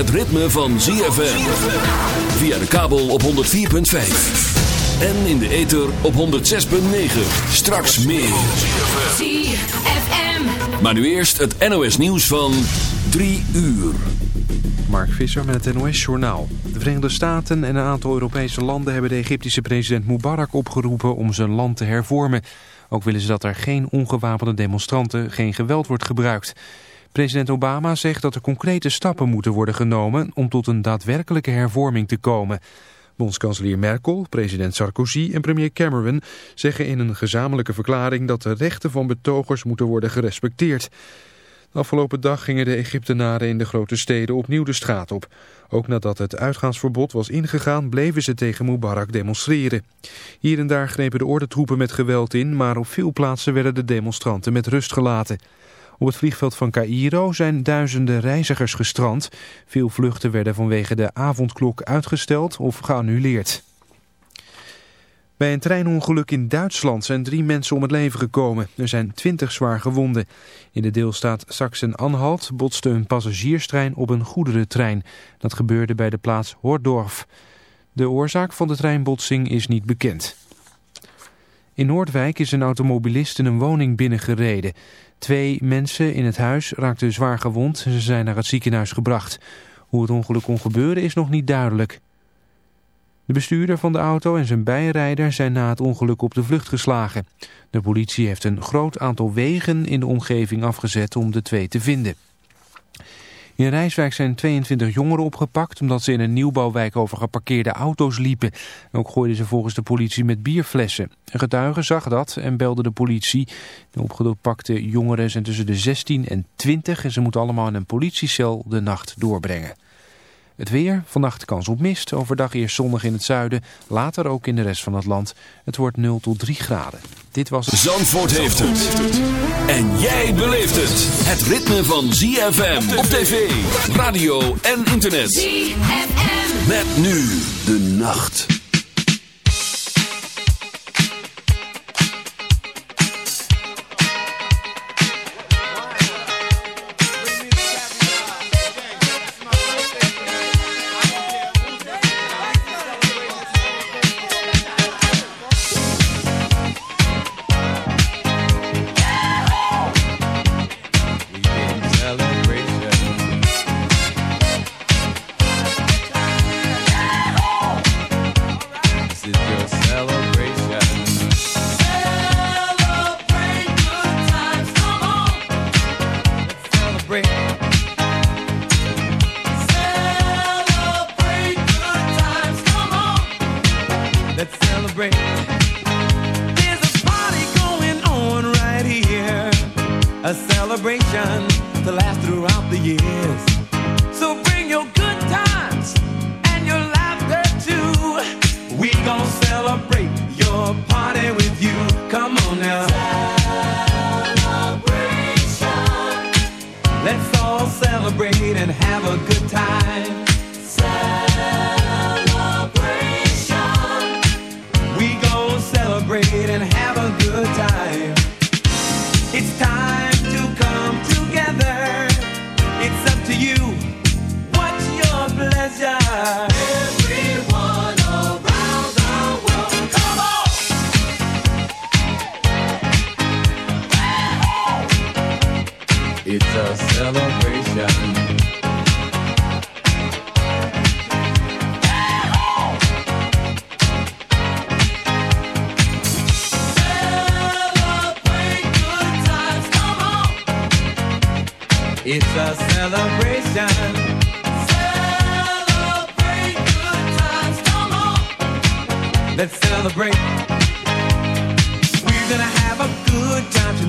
het ritme van ZFM. Via de kabel op 104.5. En in de ether op 106.9. Straks meer. ZFM. Maar nu eerst het NOS nieuws van 3 uur. Mark Visser met het NOS-journaal. De Verenigde Staten en een aantal Europese landen hebben de Egyptische president Mubarak opgeroepen om zijn land te hervormen. Ook willen ze dat er geen ongewapende demonstranten, geen geweld wordt gebruikt. President Obama zegt dat er concrete stappen moeten worden genomen om tot een daadwerkelijke hervorming te komen. Bondskanselier Merkel, president Sarkozy en premier Cameron zeggen in een gezamenlijke verklaring dat de rechten van betogers moeten worden gerespecteerd. De afgelopen dag gingen de Egyptenaren in de grote steden opnieuw de straat op. Ook nadat het uitgaansverbod was ingegaan bleven ze tegen Mubarak demonstreren. Hier en daar grepen de ordentroepen met geweld in, maar op veel plaatsen werden de demonstranten met rust gelaten. Op het vliegveld van Cairo zijn duizenden reizigers gestrand. Veel vluchten werden vanwege de avondklok uitgesteld of geannuleerd. Bij een treinongeluk in Duitsland zijn drie mensen om het leven gekomen. Er zijn twintig zwaar gewonden. In de deelstaat Sachsen-Anhalt botste een passagierstrein op een goederentrein. Dat gebeurde bij de plaats Hordorf. De oorzaak van de treinbotsing is niet bekend. In Noordwijk is een automobilist in een woning binnengereden. Twee mensen in het huis raakten zwaar gewond en ze zijn naar het ziekenhuis gebracht. Hoe het ongeluk kon gebeuren is nog niet duidelijk. De bestuurder van de auto en zijn bijrijder zijn na het ongeluk op de vlucht geslagen. De politie heeft een groot aantal wegen in de omgeving afgezet om de twee te vinden. In Rijswijk zijn 22 jongeren opgepakt omdat ze in een nieuwbouwwijk over geparkeerde auto's liepen. Ook gooiden ze volgens de politie met bierflessen. Een getuige zag dat en belde de politie. De opgepakte jongeren zijn tussen de 16 en 20 en ze moeten allemaal in een politiecel de nacht doorbrengen. Het weer, vannacht kans op mist, overdag eerst zonnig in het zuiden, later ook in de rest van het land. Het wordt 0 tot 3 graden. Dit was... Zandvoort heeft het. En jij beleeft het. Het ritme van ZFM op tv, radio en internet. ZFM. Met nu de nacht.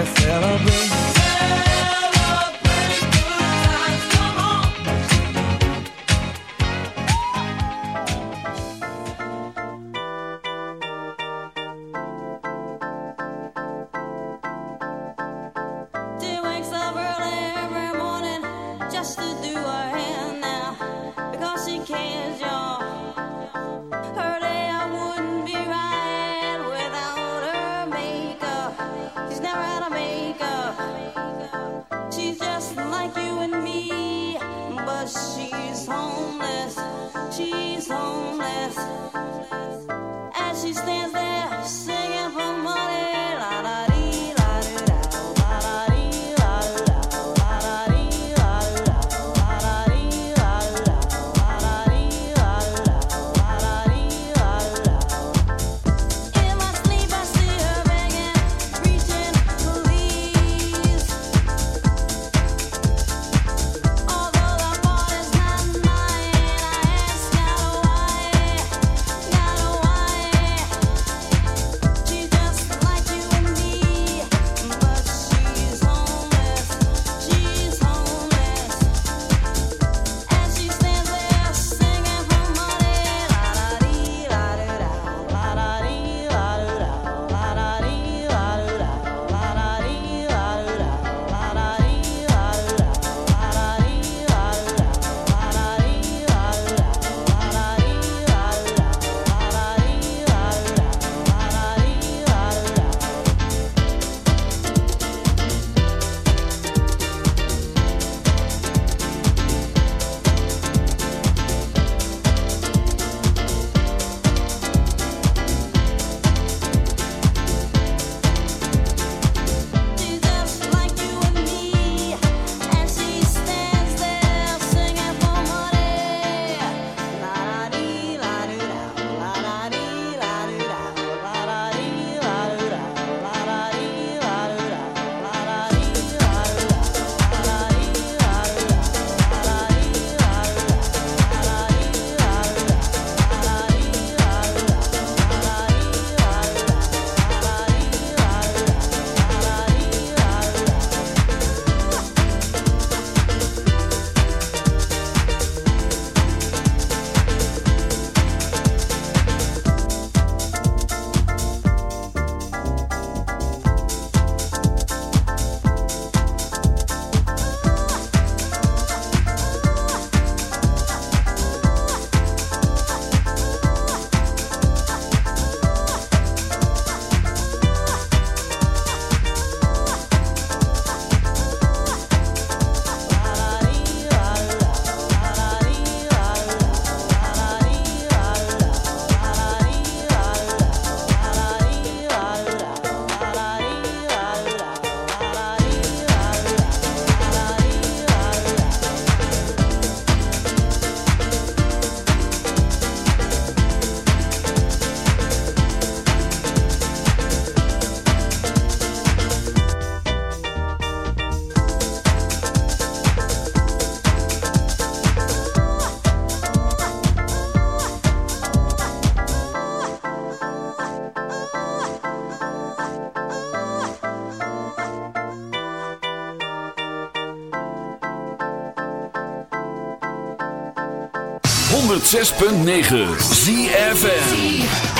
Let's celebrate. 106.9 ZFM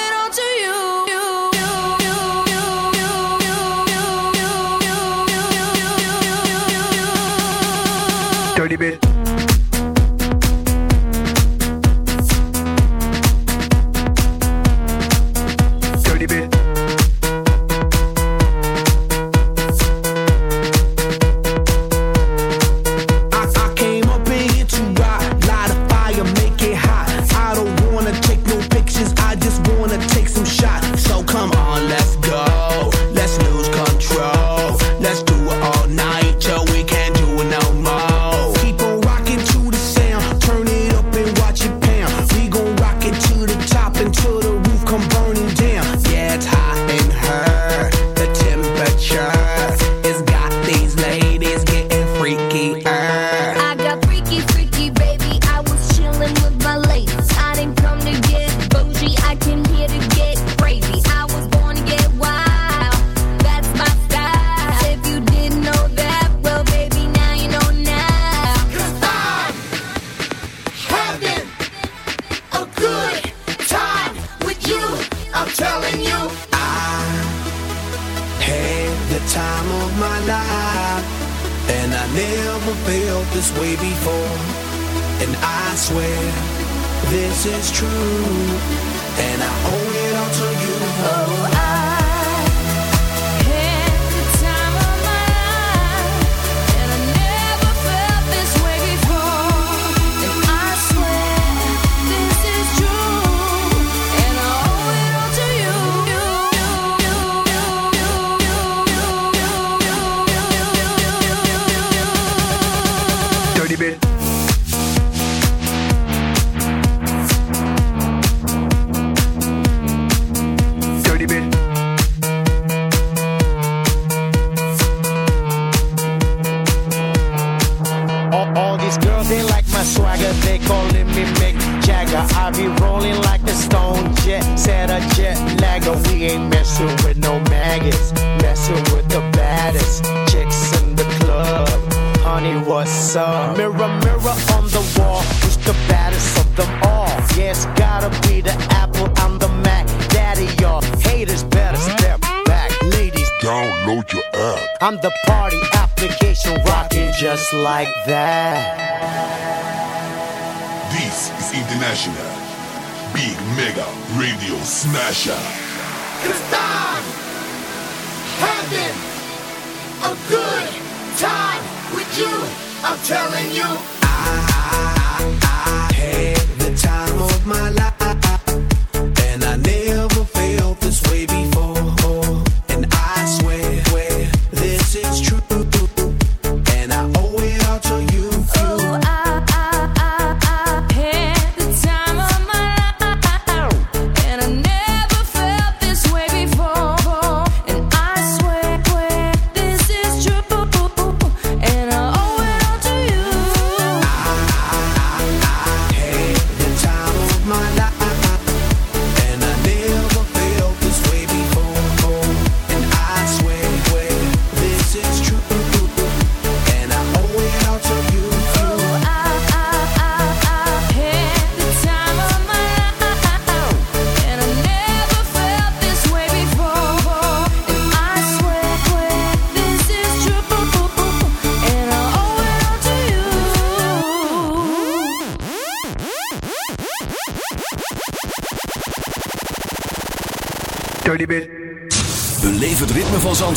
like that. This is International Big Mega Radio Smasher.